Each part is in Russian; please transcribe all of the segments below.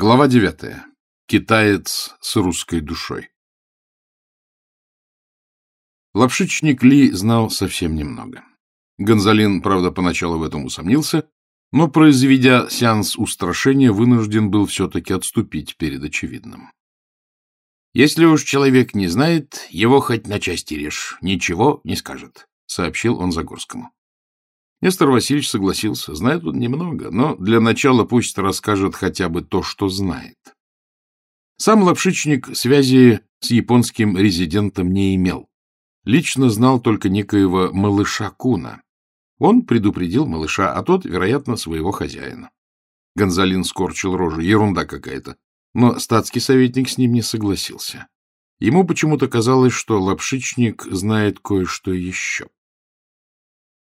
Глава девятая. Китаец с русской душой. Лапшичник Ли знал совсем немного. Гонзалин, правда, поначалу в этом усомнился, но, произведя сеанс устрашения, вынужден был все-таки отступить перед очевидным. «Если уж человек не знает, его хоть на части режь, ничего не скажет», — сообщил он Загорскому. Нестор Васильевич согласился. Знает он немного, но для начала пусть расскажет хотя бы то, что знает. Сам Лапшичник связи с японским резидентом не имел. Лично знал только некоего малыша Куна. Он предупредил малыша, а тот, вероятно, своего хозяина. Гонзалин скорчил рожу. Ерунда какая-то. Но статский советник с ним не согласился. Ему почему-то казалось, что Лапшичник знает кое-что еще.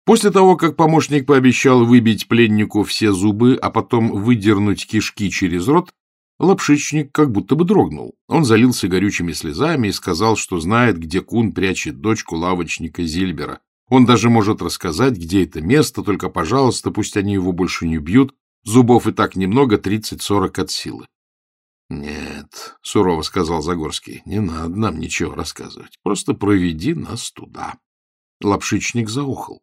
После того, как помощник пообещал выбить пленнику все зубы, а потом выдернуть кишки через рот, лапшичник как будто бы дрогнул. Он залился горючими слезами и сказал, что знает, где Кун прячет дочку лавочника Зильбера. Он даже может рассказать, где это место, только, пожалуйста, пусть они его больше не бьют. Зубов и так немного, тридцать-сорок от силы. — Нет, — сурово сказал Загорский, — не надо нам ничего рассказывать. Просто проведи нас туда. Лапшичник заохал.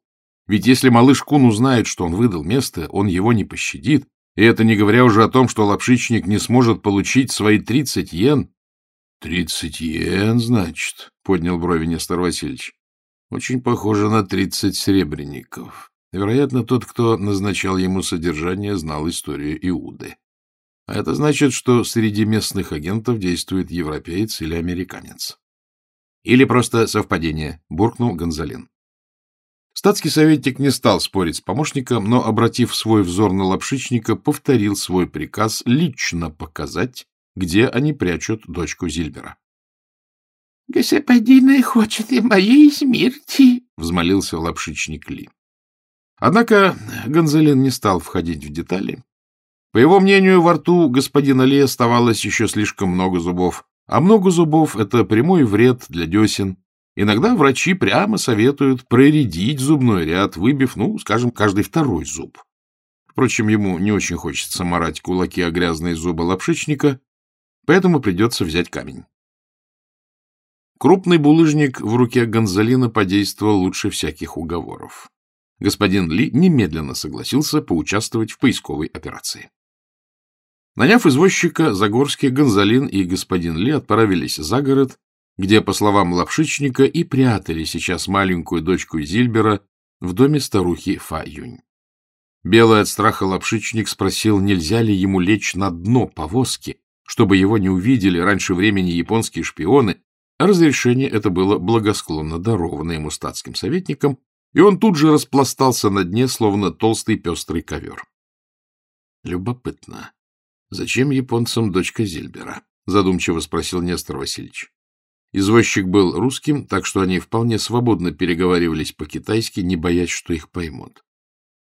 Ведь если малыш Кун узнает, что он выдал место, он его не пощадит, и это не говоря уже о том, что лапшичник не сможет получить свои тридцать йен. — Тридцать йен, значит, — поднял брови Нестор Васильевич. — Очень похоже на тридцать серебряников. Вероятно, тот, кто назначал ему содержание, знал историю Иуды. А это значит, что среди местных агентов действует европеец или американец. — Или просто совпадение, — буркнул Гонзалин. Статский советник не стал спорить с помощником, но, обратив свой взор на лапшичника, повторил свой приказ лично показать, где они прячут дочку Зильбера. — Господин хочет и моей смерти, — взмолился лапшичник Ли. Однако Гонзалин не стал входить в детали. По его мнению, во рту господина Ли оставалось еще слишком много зубов, а много зубов — это прямой вред для десен, Иногда врачи прямо советуют проредить зубной ряд, выбив, ну, скажем, каждый второй зуб. Впрочем, ему не очень хочется морать кулаки о грязные зубы лапшичника, поэтому придется взять камень. Крупный булыжник в руке Гонзалина подействовал лучше всяких уговоров. Господин Ли немедленно согласился поучаствовать в поисковой операции. Наняв извозчика, Загорский, Гонзалин и господин Ли отправились за город где, по словам лапшичника, и прятали сейчас маленькую дочку Зильбера в доме старухи Фа Юнь. Белый от страха лапшичник спросил, нельзя ли ему лечь на дно повозки, чтобы его не увидели раньше времени японские шпионы, а разрешение это было благосклонно даровано ему статским советником, и он тут же распластался на дне, словно толстый пестрый ковер. Любопытно. Зачем японцам дочка Зильбера? Задумчиво спросил Нестор Васильевич. Извозчик был русским, так что они вполне свободно переговаривались по-китайски, не боясь, что их поймут.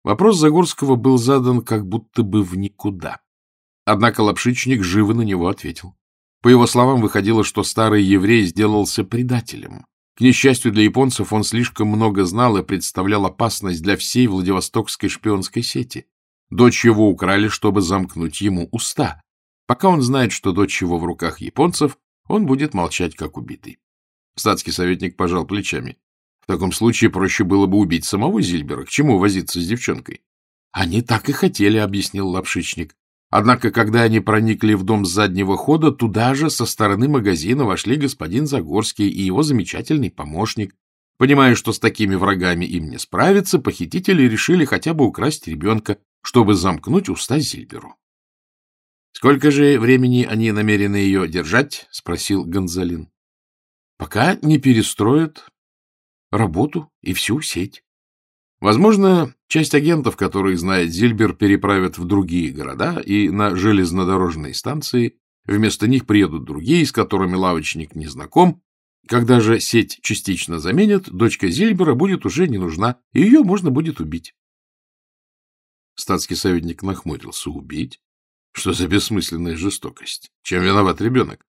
Вопрос Загорского был задан как будто бы в никуда. Однако лапшичник живо на него ответил. По его словам, выходило, что старый еврей сделался предателем. К несчастью для японцев, он слишком много знал и представлял опасность для всей Владивостокской шпионской сети. Дочь его украли, чтобы замкнуть ему уста. Пока он знает, что дочь его в руках японцев, он будет молчать, как убитый. Статский советник пожал плечами. В таком случае проще было бы убить самого Зильбера. К чему возиться с девчонкой? — Они так и хотели, — объяснил лапшичник. Однако, когда они проникли в дом с заднего хода, туда же со стороны магазина вошли господин Загорский и его замечательный помощник. Понимая, что с такими врагами им не справиться, похитители решили хотя бы украсть ребенка, чтобы замкнуть уста Зильберу. — Сколько же времени они намерены ее держать? — спросил Гонзалин. — Пока не перестроят работу и всю сеть. Возможно, часть агентов, которых знает Зильбер, переправят в другие города и на железнодорожные станции. Вместо них приедут другие, с которыми лавочник не знаком. Когда же сеть частично заменят, дочка Зильбера будет уже не нужна, и ее можно будет убить. Статский советник нахмурился. Убить? Что за бессмысленная жестокость? Чем виноват ребенок?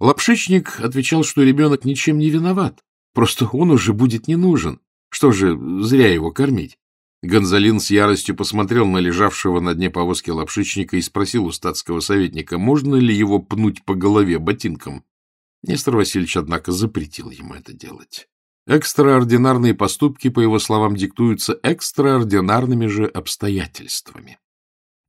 Лапшичник отвечал, что ребенок ничем не виноват. Просто он уже будет не нужен. Что же, зря его кормить. Гонзалин с яростью посмотрел на лежавшего на дне повозки лапшичника и спросил у статского советника, можно ли его пнуть по голове ботинком. Нестор Васильевич, однако, запретил ему это делать. Экстраординарные поступки, по его словам, диктуются экстраординарными же обстоятельствами.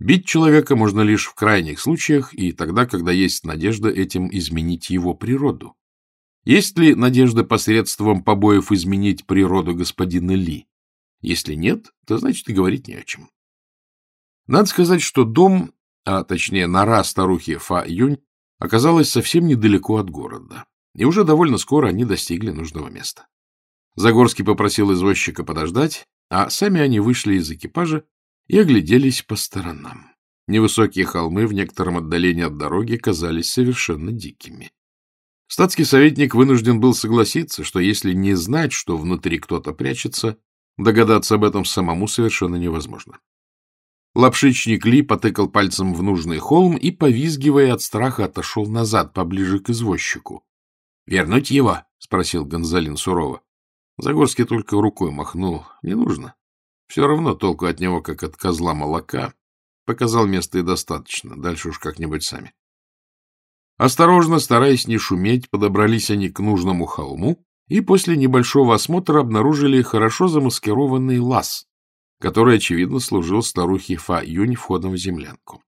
Бить человека можно лишь в крайних случаях и тогда, когда есть надежда этим изменить его природу. Есть ли надежда посредством побоев изменить природу господина Ли? Если нет, то значит и говорить не о чем. Надо сказать, что дом, а точнее нора старухи Фа Юнь, оказалась совсем недалеко от города, и уже довольно скоро они достигли нужного места. Загорский попросил извозчика подождать, а сами они вышли из экипажа и огляделись по сторонам. Невысокие холмы в некотором отдалении от дороги казались совершенно дикими. Статский советник вынужден был согласиться, что если не знать, что внутри кто-то прячется, догадаться об этом самому совершенно невозможно. Лапшичник Ли потыкал пальцем в нужный холм и, повизгивая от страха, отошел назад, поближе к извозчику. — Вернуть его? — спросил Гонзалин сурово. Загорский только рукой махнул. — Не нужно. Все равно толку от него, как от козла молока. Показал место и достаточно, дальше уж как-нибудь сами. Осторожно, стараясь не шуметь, подобрались они к нужному холму и после небольшого осмотра обнаружили хорошо замаскированный лаз, который, очевидно, служил старухе Фа Юнь входом в землянку.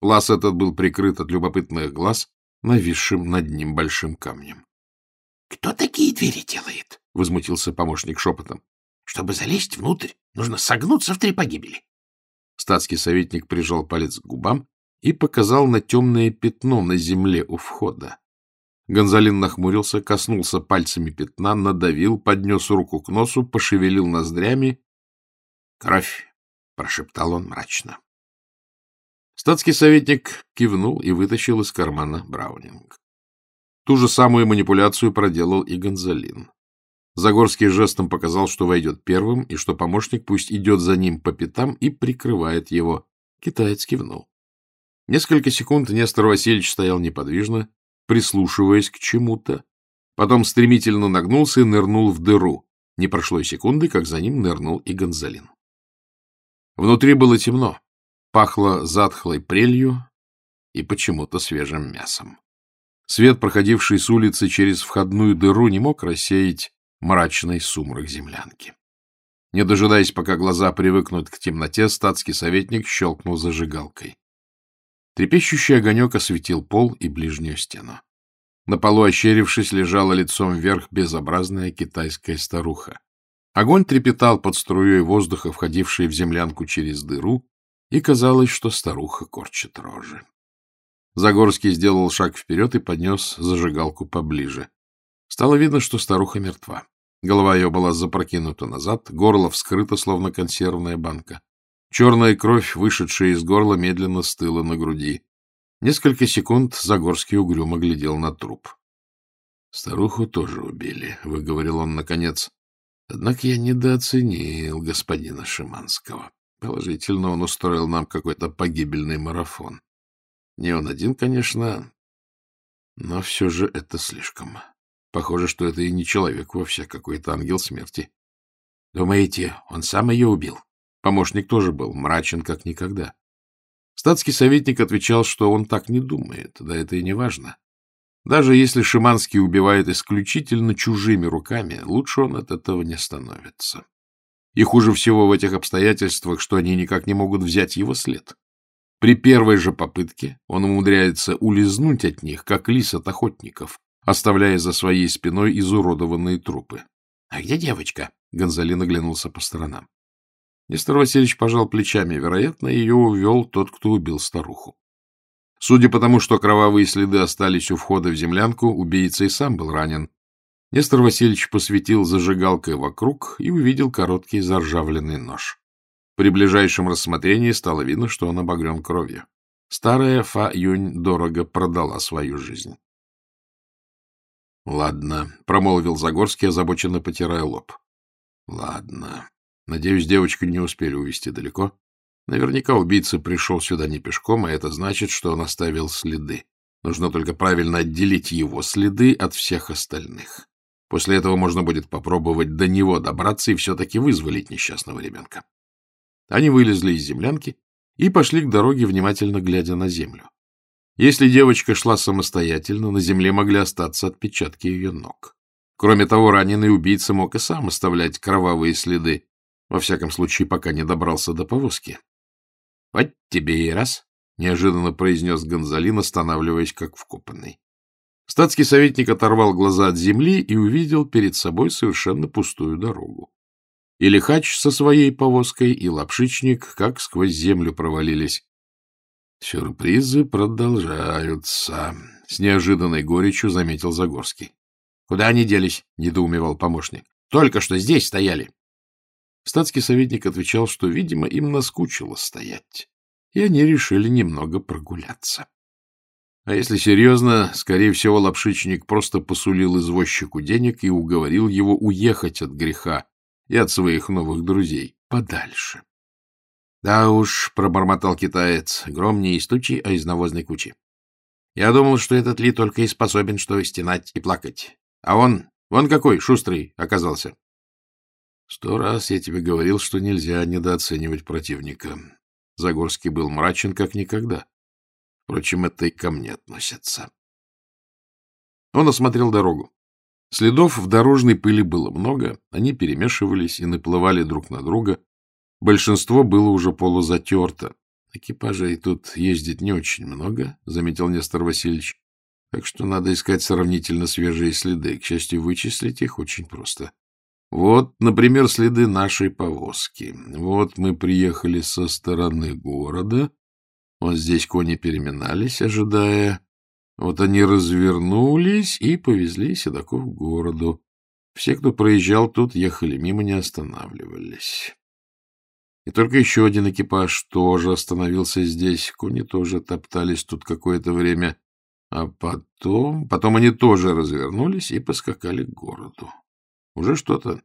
Лаз этот был прикрыт от любопытных глаз нависшим над ним большим камнем. — Кто такие двери делает? — возмутился помощник шепотом. — Чтобы залезть внутрь, нужно согнуться в три погибели. Статский советник прижал палец к губам и показал на темное пятно на земле у входа. Гонзалин нахмурился, коснулся пальцами пятна, надавил, поднес руку к носу, пошевелил ноздрями. — Кровь! — прошептал он мрачно. Статский советник кивнул и вытащил из кармана Браунинг. Ту же самую манипуляцию проделал и Гонзалин. Загорский жестом показал, что войдет первым, и что помощник пусть идет за ним по пятам и прикрывает его. Китаец кивнул. Несколько секунд Нестор Васильевич стоял неподвижно, прислушиваясь к чему-то. Потом стремительно нагнулся и нырнул в дыру. Не прошло и секунды, как за ним нырнул и Гонзалин. Внутри было темно, пахло затхлой прелью и почему-то свежим мясом. Свет, проходивший с улицы через входную дыру, не мог рассеять мрачный сумрак землянки. Не дожидаясь, пока глаза привыкнут к темноте, статский советник щелкнул зажигалкой. Трепещущий огонек осветил пол и ближнюю стену. На полу, ощерившись, лежала лицом вверх безобразная китайская старуха. Огонь трепетал под струей воздуха, входившей в землянку через дыру, и казалось, что старуха корчит рожи. Загорский сделал шаг вперед и поднес зажигалку поближе. Стало видно, что старуха мертва. Голова ее была запрокинута назад, горло вскрыто, словно консервная банка. Черная кровь, вышедшая из горла, медленно стыла на груди. Несколько секунд Загорский угрюмо глядел на труп. — Старуху тоже убили, — выговорил он наконец. Однако я недооценил господина Шиманского. Положительно, он устроил нам какой-то погибельный марафон. Не он один, конечно, но все же это слишком. Похоже, что это и не человек вовсе, а какой-то ангел смерти. Думаете, он сам ее убил? Помощник тоже был мрачен, как никогда. Статский советник отвечал, что он так не думает, да это и не важно. Даже если Шиманский убивает исключительно чужими руками, лучше он от этого не становится. И хуже всего в этих обстоятельствах, что они никак не могут взять его след. При первой же попытке он умудряется улизнуть от них, как лис от охотников, оставляя за своей спиной изуродованные трупы. — А где девочка? — Гонзалин оглянулся по сторонам. Нестор Васильевич пожал плечами. Вероятно, ее увел тот, кто убил старуху. Судя по тому, что кровавые следы остались у входа в землянку, убийца и сам был ранен. Нестор Васильевич посветил зажигалкой вокруг и увидел короткий заржавленный нож. При ближайшем рассмотрении стало видно, что он обогрен кровью. Старая Фа Юнь дорого продала свою жизнь. — Ладно, — промолвил Загорский, озабоченно потирая лоб. — Ладно. Надеюсь, девочку не успели увезти далеко. Наверняка убийца пришел сюда не пешком, а это значит, что он оставил следы. Нужно только правильно отделить его следы от всех остальных. После этого можно будет попробовать до него добраться и все-таки вызволить несчастного ребенка. Они вылезли из землянки и пошли к дороге, внимательно глядя на землю. Если девочка шла самостоятельно, на земле могли остаться отпечатки ее ног. Кроме того, раненый убийца мог и сам оставлять кровавые следы, во всяком случае, пока не добрался до повозки. — Вот тебе и раз, — неожиданно произнес Гонзалин, останавливаясь как вкопанный. Статский советник оторвал глаза от земли и увидел перед собой совершенно пустую дорогу. И лихач со своей повозкой, и лапшичник как сквозь землю провалились. Сюрпризы продолжаются, — с неожиданной горечью заметил Загорский. — Куда они делись? — недоумевал помощник. — Только что здесь стояли. Статский советник отвечал, что, видимо, им наскучило стоять, и они решили немного прогуляться. А если серьезно, скорее всего, лапшичник просто посулил извозчику денег и уговорил его уехать от греха и от своих новых друзей подальше. — Да уж, — пробормотал китаец, — гром не из тучи, а из навозной кучи. Я думал, что этот Ли только и способен что стенать и плакать. А он, вон какой шустрый оказался. Сто раз я тебе говорил, что нельзя недооценивать противника. Загорский был мрачен как никогда. Впрочем, это и ко мне относится. Он осмотрел дорогу. Следов в дорожной пыли было много, они перемешивались и наплывали друг на друга, Большинство было уже полузатерто. Экипажей тут ездит не очень много, — заметил Нестор Васильевич. Так что надо искать сравнительно свежие следы. К счастью, вычислить их очень просто. Вот, например, следы нашей повозки. Вот мы приехали со стороны города. Вот здесь кони переминались, ожидая. Вот они развернулись и повезли седаков к городу. Все, кто проезжал тут, ехали мимо, не останавливались. И только еще один экипаж тоже остановился здесь. Кони тоже топтались тут какое-то время. А потом... Потом они тоже развернулись и поскакали к городу. Уже что-то.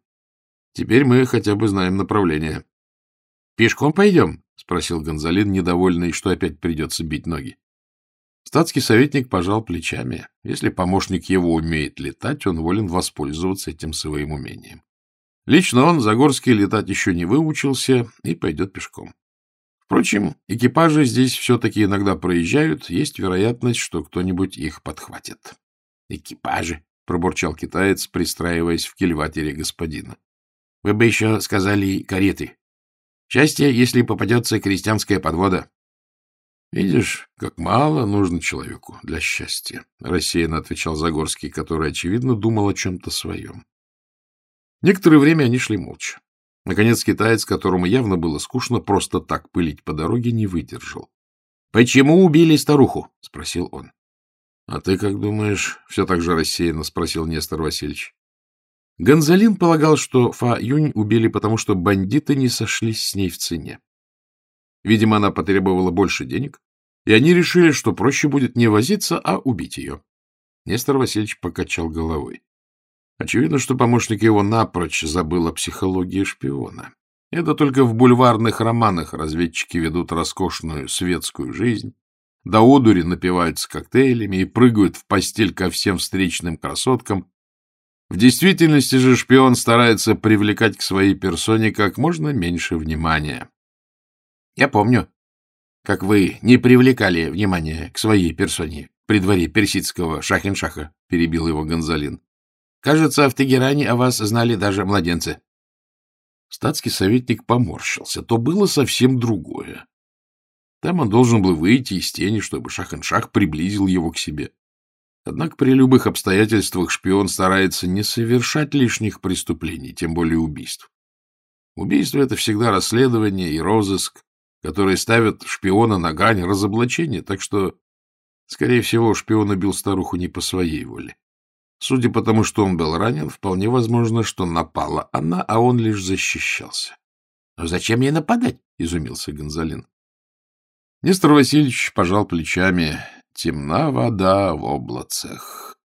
Теперь мы хотя бы знаем направление. — Пешком пойдем? — спросил Гонзалин, недовольный, что опять придется бить ноги. Статский советник пожал плечами. Если помощник его умеет летать, он волен воспользоваться этим своим умением. Лично он, Загорский, летать еще не выучился и пойдет пешком. Впрочем, экипажи здесь все-таки иногда проезжают, есть вероятность, что кто-нибудь их подхватит. — Экипажи, — пробурчал китаец, пристраиваясь в кильватере господина. — Вы бы еще сказали кареты. Счастье, если попадется крестьянская подвода. — Видишь, как мало нужно человеку для счастья, — рассеянно отвечал Загорский, который, очевидно, думал о чем-то своем. Некоторое время они шли молча. Наконец китаец, которому явно было скучно просто так пылить по дороге, не выдержал. — Почему убили старуху? — спросил он. — А ты как думаешь? — все так же рассеянно спросил Нестор Васильевич. Гонзалин полагал, что Фа Юнь убили, потому что бандиты не сошлись с ней в цене. Видимо, она потребовала больше денег, и они решили, что проще будет не возиться, а убить ее. Нестор Васильевич покачал головой. Очевидно, что помощник его напрочь забыл о психологии шпиона. Это только в бульварных романах разведчики ведут роскошную светскую жизнь, до одури напиваются коктейлями и прыгают в постель ко всем встречным красоткам. В действительности же шпион старается привлекать к своей персоне как можно меньше внимания. Я помню, как вы не привлекали внимания к своей персоне при дворе персидского шахиншаха, перебил его Гонзалин. Кажется, в Тегеране о вас знали даже младенцы. Статский советник поморщился. То было совсем другое. Там он должен был выйти из тени, чтобы Шах-ин-Шах приблизил его к себе. Однако при любых обстоятельствах шпион старается не совершать лишних преступлений, тем более убийств. Убийство — это всегда расследование и розыск, которые ставят шпиона на грань разоблачения, так что, скорее всего, шпион убил старуху не по своей воле. Судя по тому, что он был ранен, вполне возможно, что напала она, а он лишь защищался. — Но зачем ей нападать? — изумился Гонзалин. Нестор Васильевич пожал плечами. Темна вода в облацах.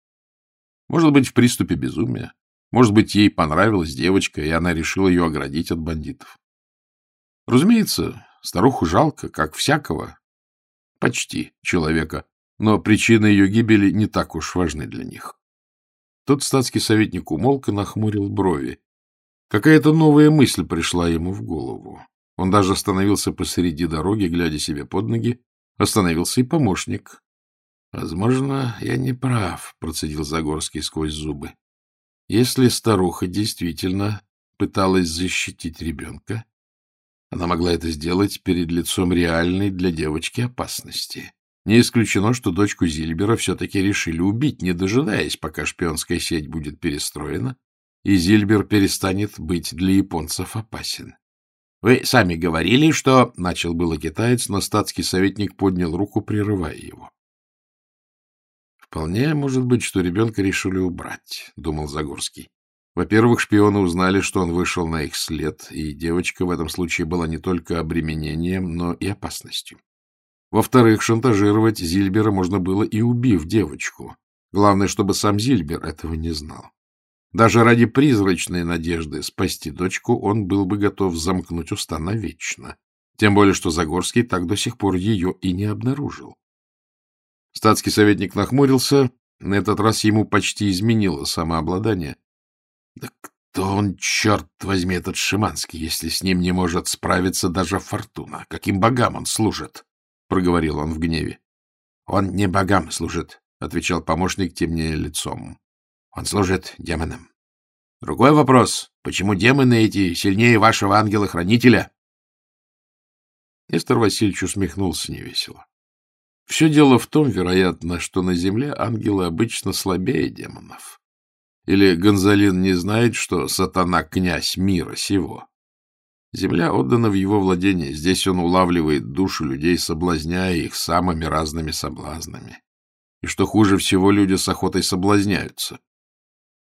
Может быть, в приступе безумия. Может быть, ей понравилась девочка, и она решила ее оградить от бандитов. Разумеется, старуху жалко, как всякого, почти человека, но причины ее гибели не так уж важны для них. Тот статский советник умолк и нахмурил брови. Какая-то новая мысль пришла ему в голову. Он даже остановился посреди дороги, глядя себе под ноги. Остановился и помощник. — Возможно, я не прав, — процедил Загорский сквозь зубы. Если старуха действительно пыталась защитить ребенка, она могла это сделать перед лицом реальной для девочки опасности. Не исключено, что дочку Зильбера все-таки решили убить, не дожидаясь, пока шпионская сеть будет перестроена, и Зильбер перестанет быть для японцев опасен. — Вы сами говорили, что... — начал было китаец, но статский советник поднял руку, прерывая его. Вполне может быть, что ребенка решили убрать, — думал Загорский. Во-первых, шпионы узнали, что он вышел на их след, и девочка в этом случае была не только обременением, но и опасностью. Во-вторых, шантажировать Зильбера можно было и убив девочку. Главное, чтобы сам Зильбер этого не знал. Даже ради призрачной надежды спасти дочку он был бы готов замкнуть уста навечно. Тем более, что Загорский так до сих пор ее и не обнаружил. Статский советник нахмурился. На этот раз ему почти изменило самообладание. Да кто он, черт возьми, этот Шиманский, если с ним не может справиться даже Фортуна? Каким богам он служит? — проговорил он в гневе. — Он не богам служит, — отвечал помощник, темнее лицом. — Он служит демонам. Другой вопрос — почему демоны эти сильнее вашего ангела-хранителя? Нестор Васильевич усмехнулся невесело. Все дело в том, вероятно, что на земле ангелы обычно слабее демонов. Или Гонзалин не знает, что сатана — князь мира сего. Земля отдана в его владение, здесь он улавливает души людей, соблазняя их самыми разными соблазнами. И что хуже всего, люди с охотой соблазняются.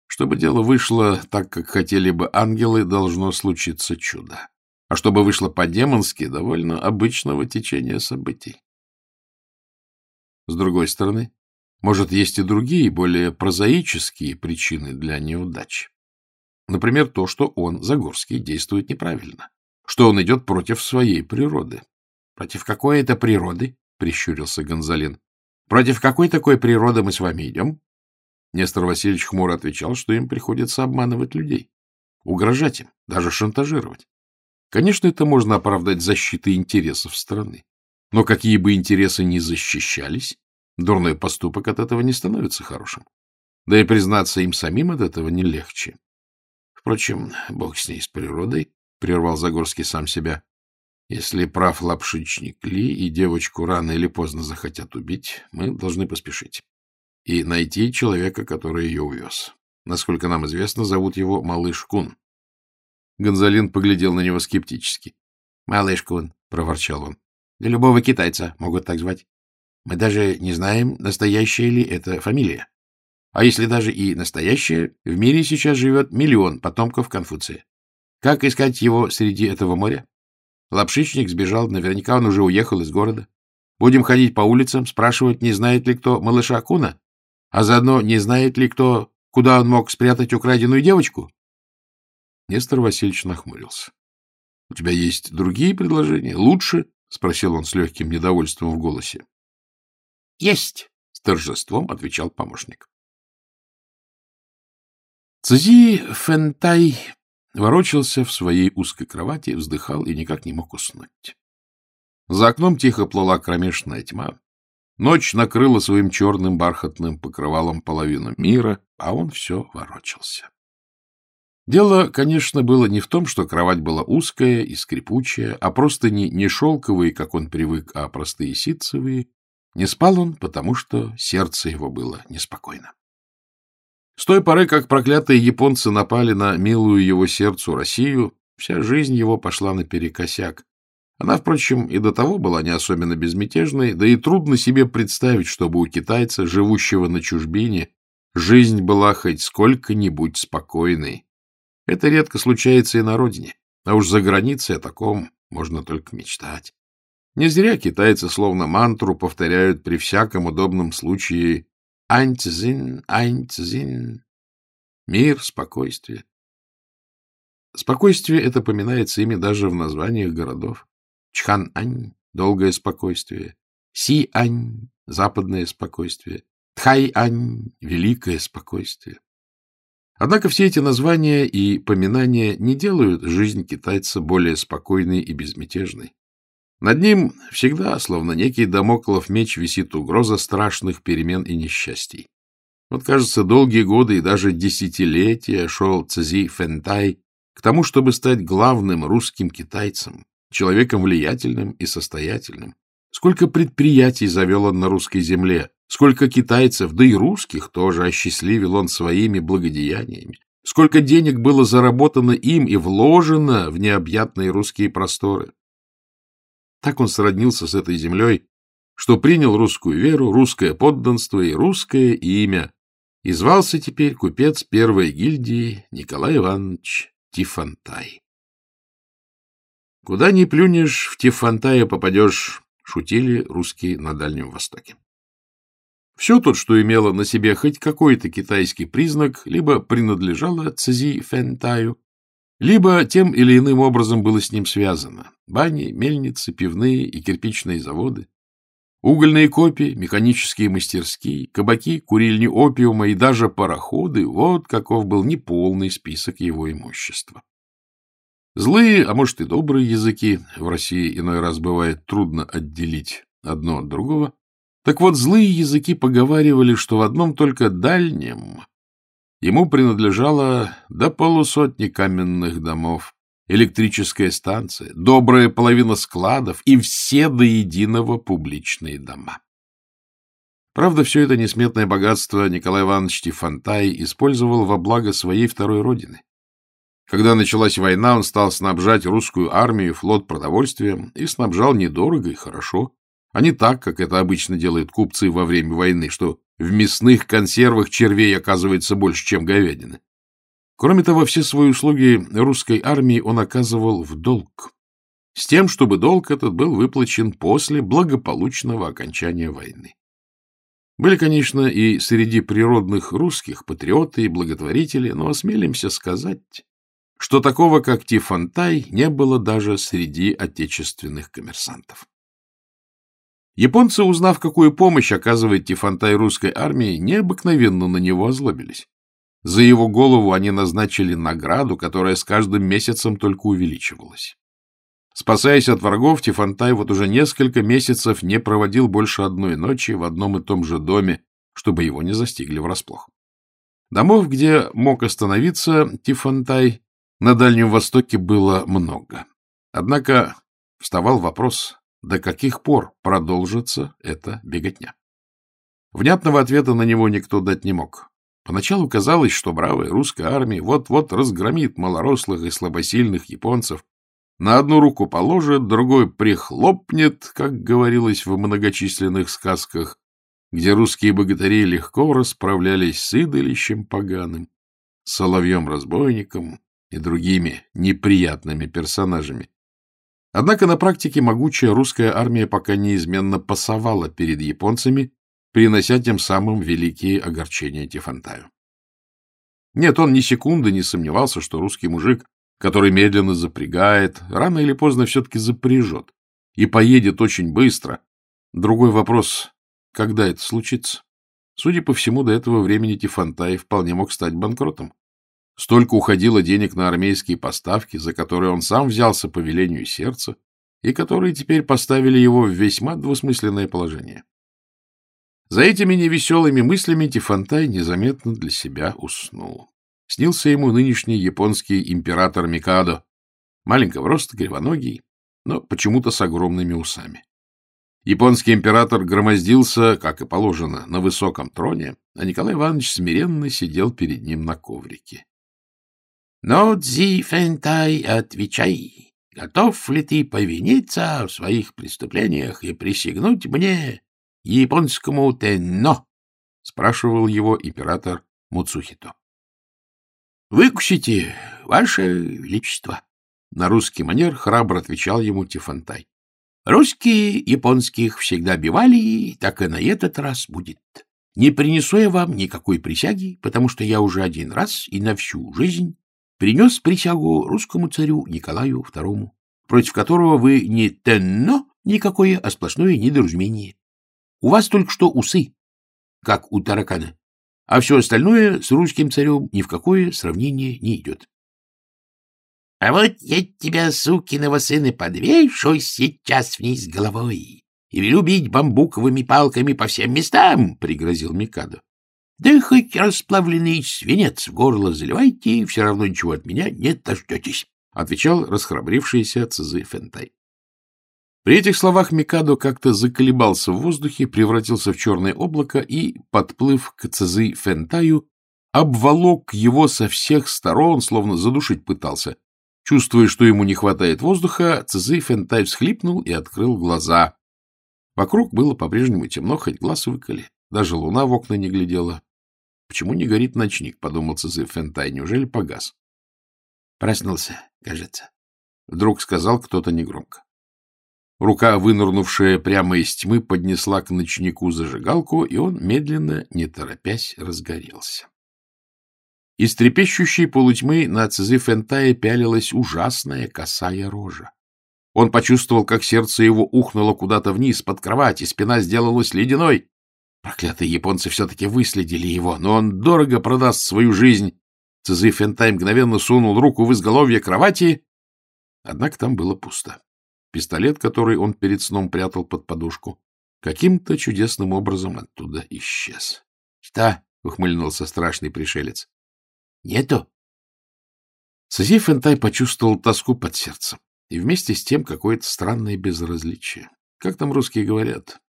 Чтобы дело вышло так, как хотели бы ангелы, должно случиться чудо. А чтобы вышло по-демонски, довольно обычного течения событий. С другой стороны, может, есть и другие, более прозаические причины для неудач. Например, то, что он, Загорский, действует неправильно, что он идет против своей природы. — Против какой это природы? — прищурился Гонзалин. — Против какой такой природы мы с вами идем? Нестор Васильевич хмуро отвечал, что им приходится обманывать людей, угрожать им, даже шантажировать. Конечно, это можно оправдать защитой интересов страны. Но какие бы интересы ни защищались, Дурной поступок от этого не становится хорошим. Да и признаться им самим от этого не легче. Впрочем, бог с ней, с природой, — прервал Загорский сам себя. Если прав лапшичник Ли и девочку рано или поздно захотят убить, мы должны поспешить. И найти человека, который ее увез. Насколько нам известно, зовут его Малыш Кун. Гонзалин поглядел на него скептически. — Малыш Кун, — проворчал он. — Для любого китайца могут так звать. Мы даже не знаем, настоящая ли это фамилия. А если даже и настоящая, в мире сейчас живет миллион потомков Конфуция. Как искать его среди этого моря? Лапшичник сбежал, наверняка он уже уехал из города. Будем ходить по улицам, спрашивать, не знает ли кто малыша Куна, а заодно не знает ли кто, куда он мог спрятать украденную девочку? Нестор Васильевич нахмурился. — У тебя есть другие предложения? Лучше? — спросил он с легким недовольством в голосе. Есть, — с торжеством отвечал помощник. Цзи Фентай ворочался в своей узкой кровати, вздыхал и никак не мог уснуть. За окном тихо плыла кромешная тьма. Ночь накрыла своим черным бархатным покрывалом половину мира, а он все ворочался. Дело, конечно, было не в том, что кровать была узкая и скрипучая, а просто не, не шелковые, как он привык, а простые ситцевые, не спал он, потому что сердце его было неспокойно. С той поры, как проклятые японцы напали на милую его сердцу Россию, вся жизнь его пошла наперекосяк. Она, впрочем, и до того была не особенно безмятежной, да и трудно себе представить, чтобы у китайца, живущего на чужбине, жизнь была хоть сколько-нибудь спокойной. Это редко случается и на родине, а уж за границей о таком можно только мечтать. Не зря китайцы словно мантру повторяют при всяком удобном случае «Аньцзин, Аньцзин». Мир, спокойствие. Спокойствие это поминается ими даже в названиях городов. Чхан-Ань — долгое спокойствие. Си-Ань — западное спокойствие. Тхай-Ань — великое спокойствие. Однако все эти названия и поминания не делают жизнь китайца более спокойной и безмятежной. Над ним всегда, словно некий домоклов меч, висит угроза страшных перемен и несчастий. Вот, кажется, долгие годы и даже десятилетия шел Цзи Фэнтай к тому, чтобы стать главным русским китайцем, человеком влиятельным и состоятельным. Сколько предприятий завел он на русской земле, сколько китайцев, да и русских тоже осчастливил он своими благодеяниями, сколько денег было заработано им и вложено в необъятные русские просторы. Так он сроднился с этой землей, что принял русскую веру, русское подданство и русское имя, и звался теперь купец первой гильдии Николай Иванович Тифантай. Куда ни плюнешь, в Тифантая попадешь, шутили русские на Дальнем Востоке. Все тут, что имело на себе хоть какой-то китайский признак, либо принадлежало Цзи Фэнтаю, либо тем или иным образом было с ним связано. Бани, мельницы, пивные и кирпичные заводы, угольные копии, механические мастерские, кабаки, курильни опиума и даже пароходы — вот каков был неполный список его имущества. Злые, а может и добрые языки, в России иной раз бывает трудно отделить одно от другого, так вот злые языки поговаривали, что в одном только дальнем Ему принадлежало до полусотни каменных домов, электрическая станция, добрая половина складов и все до единого публичные дома. Правда, все это несметное богатство Николай Иванович Тифантай использовал во благо своей второй родины. Когда началась война, он стал снабжать русскую армию и флот продовольствием и снабжал недорого и хорошо, а не так, как это обычно делают купцы во время войны, что в мясных консервах червей оказывается больше, чем говядины. Кроме того, все свои услуги русской армии он оказывал в долг, с тем, чтобы долг этот был выплачен после благополучного окончания войны. Были, конечно, и среди природных русских патриоты и благотворители, но осмелимся сказать, что такого, как Тифантай, не было даже среди отечественных коммерсантов. Японцы, узнав, какую помощь оказывает Тифантай русской армии, необыкновенно на него озлобились. За его голову они назначили награду, которая с каждым месяцем только увеличивалась. Спасаясь от врагов, Тифантай вот уже несколько месяцев не проводил больше одной ночи в одном и том же доме, чтобы его не застигли врасплох. Домов, где мог остановиться Тифантай, на Дальнем Востоке было много. Однако вставал вопрос, до каких пор продолжится эта беготня? Внятного ответа на него никто дать не мог. Поначалу казалось, что бравая русская армия вот-вот разгромит малорослых и слабосильных японцев, на одну руку положит, другой прихлопнет, как говорилось в многочисленных сказках, где русские богатыри легко расправлялись с идолищем поганым, соловьем-разбойником и другими неприятными персонажами. Однако на практике могучая русская армия пока неизменно пасовала перед японцами, принося тем самым великие огорчения Тифантаю. Нет, он ни секунды не сомневался, что русский мужик, который медленно запрягает, рано или поздно все-таки запряжет и поедет очень быстро. Другой вопрос, когда это случится? Судя по всему, до этого времени Тифантай вполне мог стать банкротом. Столько уходило денег на армейские поставки, за которые он сам взялся по велению сердца, и которые теперь поставили его в весьма двусмысленное положение. За этими невеселыми мыслями Тифантай незаметно для себя уснул. Снился ему нынешний японский император Микадо, маленького роста, кривоногий, но почему-то с огромными усами. Японский император громоздился, как и положено, на высоком троне, а Николай Иванович смиренно сидел перед ним на коврике. Но, Цзи Фэнтай, отвечай, готов ли ты повиниться в своих преступлениях и присягнуть мне, японскому Тенно? — спрашивал его император Муцухито. — Выкусите, ваше величество. На русский манер храбро отвечал ему Тифантай. — Русские японских всегда бивали, так и на этот раз будет. Не принесу я вам никакой присяги, потому что я уже один раз и на всю жизнь принес присягу русскому царю Николаю II, против которого вы не тенно никакое, а сплошное недоразумение. У вас только что усы, как у таракана, а все остальное с русским царем ни в какое сравнение не идет. — А вот я тебя, сукиного сына, подвешу сейчас вниз головой и велю бить бамбуковыми палками по всем местам, — пригрозил Микадо. — Да хоть расплавленный свинец в горло заливайте, все равно ничего от меня не дождетесь, — отвечал расхрабрившийся Цзы Фентай. При этих словах Микадо как-то заколебался в воздухе, превратился в черное облако и, подплыв к Цзы Фентаю, обволок его со всех сторон, словно задушить пытался. Чувствуя, что ему не хватает воздуха, Цзы Фентай всхлипнул и открыл глаза. Вокруг было по-прежнему темно, хоть глаз выколи. Даже луна в окна не глядела. Почему не горит ночник, — подумал Цзы Фентай. Неужели погас? Проснулся, кажется. Вдруг сказал кто-то негромко. Рука, вынырнувшая прямо из тьмы, поднесла к ночнику зажигалку, и он, медленно, не торопясь, разгорелся. Из трепещущей полутьмы на Цезы Фентая пялилась ужасная косая рожа. Он почувствовал, как сердце его ухнуло куда-то вниз, под кровать, и спина сделалась ледяной. Проклятые японцы все-таки выследили его, но он дорого продаст свою жизнь. Цезы Фентай мгновенно сунул руку в изголовье кровати, однако там было пусто. Пистолет, который он перед сном прятал под подушку, каким-то чудесным образом оттуда исчез. — Что? — ухмыльнулся страшный пришелец. — Нету. Сази Фентай почувствовал тоску под сердцем и вместе с тем какое-то странное безразличие. Как там русские говорят?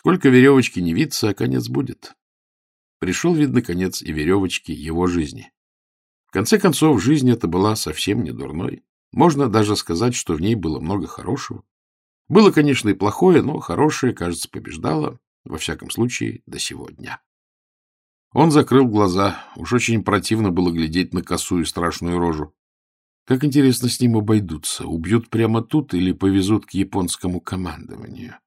Сколько веревочки не виться, а конец будет. Пришел, видно, конец и веревочки его жизни. В конце концов, жизнь эта была совсем не дурной. Можно даже сказать, что в ней было много хорошего. Было, конечно, и плохое, но хорошее, кажется, побеждало, во всяком случае, до сего дня. Он закрыл глаза. Уж очень противно было глядеть на косую страшную рожу. Как интересно с ним обойдутся. Убьют прямо тут или повезут к японскому командованию.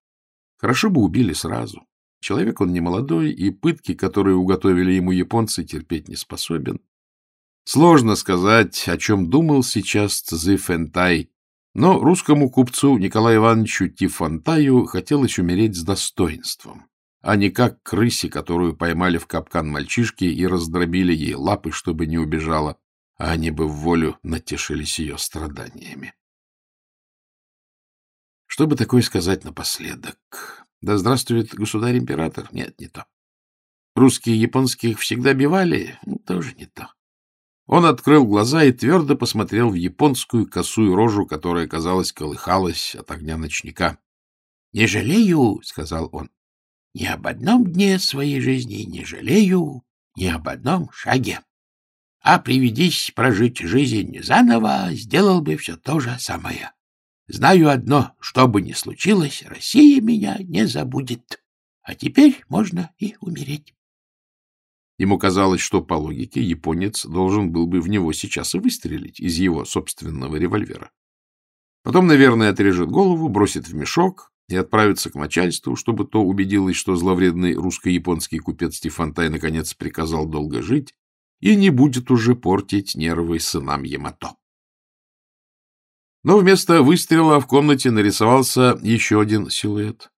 Хорошо бы убили сразу. Человек он не молодой, и пытки, которые уготовили ему японцы, терпеть не способен. Сложно сказать, о чем думал сейчас Цзы Фэнтай, но русскому купцу Николаю Ивановичу Тифантаю хотелось умереть с достоинством, а не как крысе, которую поймали в капкан мальчишки и раздробили ей лапы, чтобы не убежала, а они бы в волю натешились ее страданиями. Что бы такое сказать напоследок? Да здравствует государь-император? Нет, не то. Русские японских всегда бивали? Ну, тоже не то. Он открыл глаза и твердо посмотрел в японскую косую рожу, которая, казалось, колыхалась от огня ночника. — Не жалею, — сказал он, — ни об одном дне своей жизни не жалею, ни об одном шаге. А приведись прожить жизнь заново, сделал бы все то же самое. Знаю одно, что бы ни случилось, Россия меня не забудет. А теперь можно и умереть. Ему казалось, что по логике японец должен был бы в него сейчас и выстрелить из его собственного револьвера. Потом, наверное, отрежет голову, бросит в мешок и отправится к начальству, чтобы то убедилось, что зловредный русско-японский купец Стефантай наконец приказал долго жить и не будет уже портить нервы сынам Ямато. Но вместо выстрела в комнате нарисовался еще один силуэт.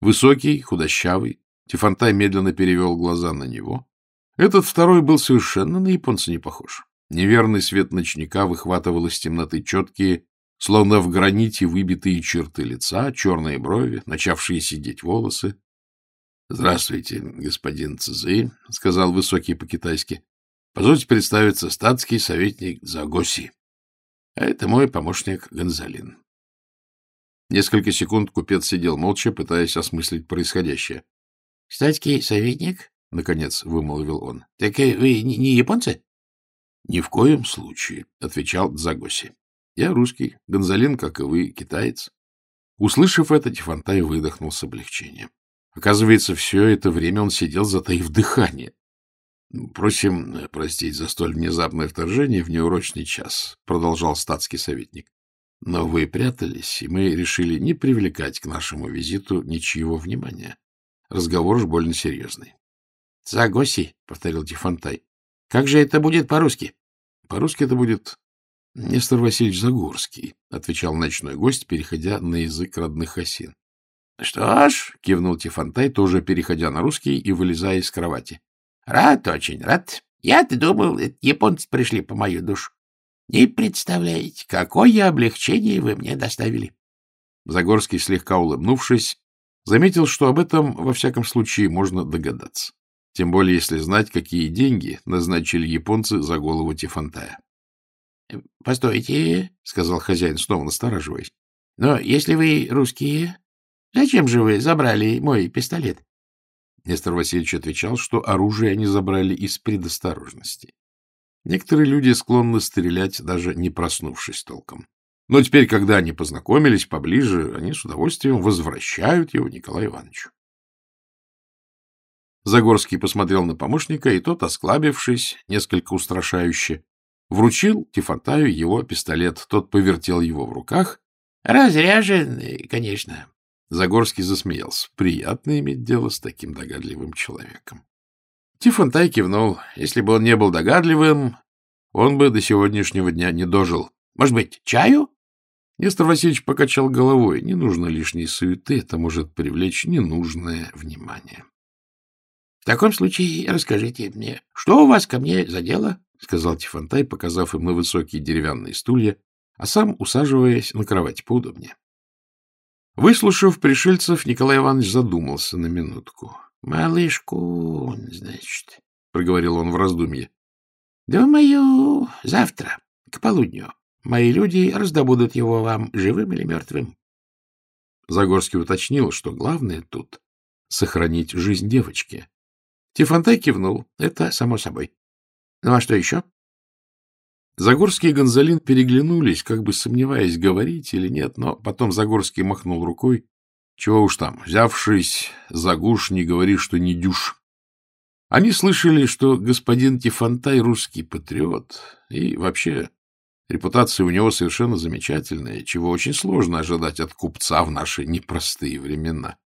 Высокий, худощавый, Тифантай медленно перевел глаза на него. Этот второй был совершенно на японца не похож. Неверный свет ночника выхватывал из темноты четкие, словно в граните выбитые черты лица, черные брови, начавшие сидеть волосы. — Здравствуйте, господин Цзы, — сказал высокий по-китайски. — Позвольте представиться, статский советник Загоси. А это мой помощник Гонзалин. Несколько секунд купец сидел молча, пытаясь осмыслить происходящее. — Статский советник? — наконец вымолвил он. — Так вы не японцы? — Ни в коем случае, — отвечал Дзагоси. — Я русский, Гонзалин, как и вы, китаец. Услышав это, Тифантай выдохнул с облегчением. Оказывается, все это время он сидел, затаив дыхание. — Просим простить за столь внезапное вторжение в неурочный час, — продолжал статский советник. — Но вы прятались, и мы решили не привлекать к нашему визиту ничьего внимания. Разговор уж больно серьезный. — Загоси, — повторил Тифантай. — Как же это будет по-русски? — По-русски это будет Нестор Васильевич Загорский, — отвечал ночной гость, переходя на язык родных осин. — Что ж, — кивнул Тифантай, тоже переходя на русский и вылезая из кровати. — Рад, очень рад. Я-то думал, это японцы пришли по мою душу. Не представляете, какое облегчение вы мне доставили. Загорский, слегка улыбнувшись, заметил, что об этом, во всяком случае, можно догадаться. Тем более, если знать, какие деньги назначили японцы за голову Тифантая. — Постойте, — сказал хозяин, снова настораживаясь. — Но если вы русские, зачем же вы забрали мой пистолет? Нестор Васильевич отвечал, что оружие они забрали из предосторожности. Некоторые люди склонны стрелять, даже не проснувшись толком. Но теперь, когда они познакомились поближе, они с удовольствием возвращают его Николаю Ивановичу. Загорский посмотрел на помощника, и тот, осклабившись, несколько устрашающе, вручил Тифантаю его пистолет. Тот повертел его в руках. — Разряжен, конечно. Загорский засмеялся. Приятно иметь дело с таким догадливым человеком. Тифантай кивнул. Если бы он не был догадливым, он бы до сегодняшнего дня не дожил. Может быть, чаю? Нестор Васильевич покачал головой. Не нужно лишней суеты, это может привлечь ненужное внимание. — В таком случае расскажите мне, что у вас ко мне за дело? — сказал Тифантай, показав им на высокие деревянные стулья, а сам усаживаясь на кровать поудобнее. Выслушав пришельцев, Николай Иванович задумался на минутку. — Малышку, значит, — проговорил он в раздумье. — Думаю, завтра, к полудню, мои люди раздобудут его вам живым или мертвым. Загорский уточнил, что главное тут — сохранить жизнь девочки. Тифантай кивнул. Это само собой. Ну а что еще? Загорский и Гонзалин переглянулись, как бы сомневаясь, говорить или нет, но потом Загорский махнул рукой. Чего уж там, взявшись за гуш, не говори, что не дюш. Они слышали, что господин Тифантай русский патриот, и вообще репутация у него совершенно замечательная, чего очень сложно ожидать от купца в наши непростые времена.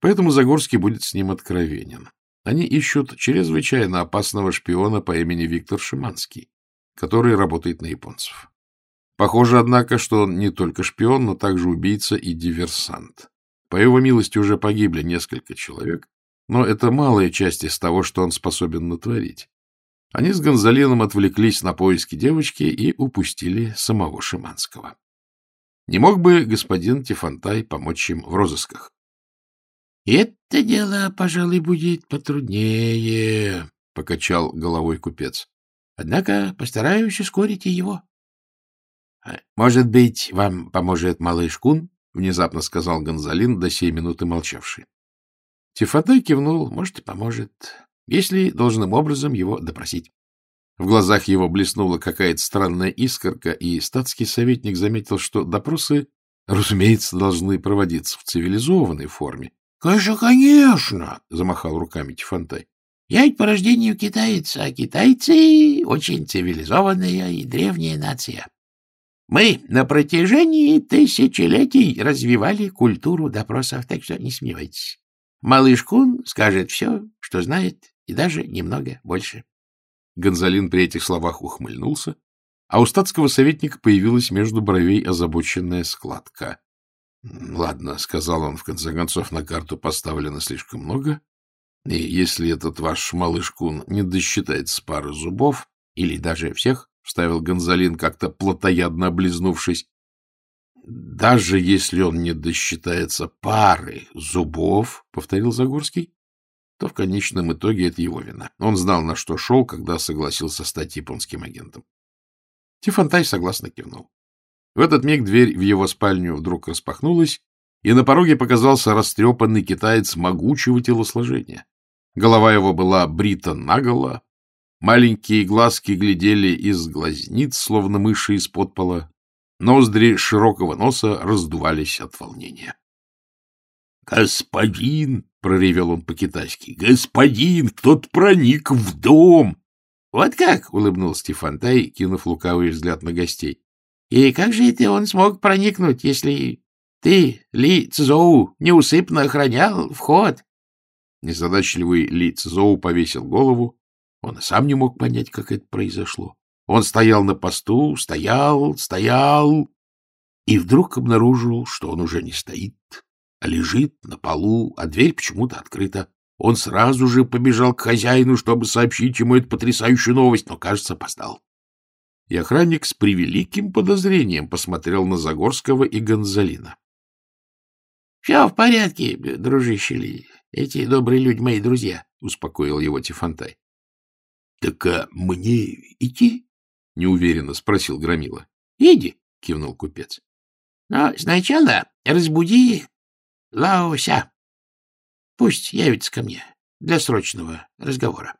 Поэтому Загорский будет с ним откровенен. Они ищут чрезвычайно опасного шпиона по имени Виктор Шиманский, который работает на японцев. Похоже, однако, что он не только шпион, но также убийца и диверсант. По его милости уже погибли несколько человек, но это малая часть из того, что он способен натворить. Они с Гонзалином отвлеклись на поиски девочки и упустили самого Шиманского. Не мог бы господин Тифантай помочь им в розысках? — Это дело, пожалуй, будет потруднее, — покачал головой купец. — Однако постараюсь ускорить и его. — Может быть, вам поможет малыш Кун? — внезапно сказал Гонзалин, до сей минуты молчавший. Тифатай кивнул, может, и поможет, если должным образом его допросить. В глазах его блеснула какая-то странная искорка, и статский советник заметил, что допросы, разумеется, должны проводиться в цивилизованной форме, — Конечно, конечно, — замахал руками Тифантай. — Я ведь по рождению китаец, а китайцы — очень цивилизованная и древняя нация. Мы на протяжении тысячелетий развивали культуру допросов, так что не сомневайтесь. Малыш Кун скажет все, что знает, и даже немного больше. Гонзалин при этих словах ухмыльнулся, а у статского советника появилась между бровей озабоченная складка. — Ладно, — сказал он, — в конце концов, на карту поставлено слишком много, и если этот ваш малыш Кун не досчитается пары зубов, или даже всех, — вставил Гонзалин, как-то плотоядно облизнувшись, — даже если он не досчитается пары зубов, — повторил Загорский, — то в конечном итоге это его вина. Он знал, на что шел, когда согласился стать японским агентом. Тифантай согласно кивнул. В этот миг дверь в его спальню вдруг распахнулась, и на пороге показался растрепанный китаец могучего телосложения. Голова его была брита наголо, маленькие глазки глядели из глазниц, словно мыши из-под пола, ноздри широкого носа раздувались от волнения. — Господин! — проревел он по-китайски. — Господин! Кто-то проник в дом! — Вот как! — улыбнулся Стефантай, кинув лукавый взгляд на гостей. И как же это он смог проникнуть, если ты, Ли Цзоу, неусыпно охранял вход? Незадачливый Ли Цзоу повесил голову. Он и сам не мог понять, как это произошло. Он стоял на посту, стоял, стоял, и вдруг обнаружил, что он уже не стоит, а лежит на полу, а дверь почему-то открыта. Он сразу же побежал к хозяину, чтобы сообщить ему эту потрясающую новость, но, кажется, опоздал. И охранник с превеликим подозрением посмотрел на Загорского и Гонзалина. — Все в порядке, дружище Ли. Эти добрые люди мои друзья, — успокоил его Тифантай. — Так а мне идти? — неуверенно спросил Громила. — Иди, — кивнул купец. — Но сначала разбуди Лаося. Пусть явится ко мне для срочного разговора.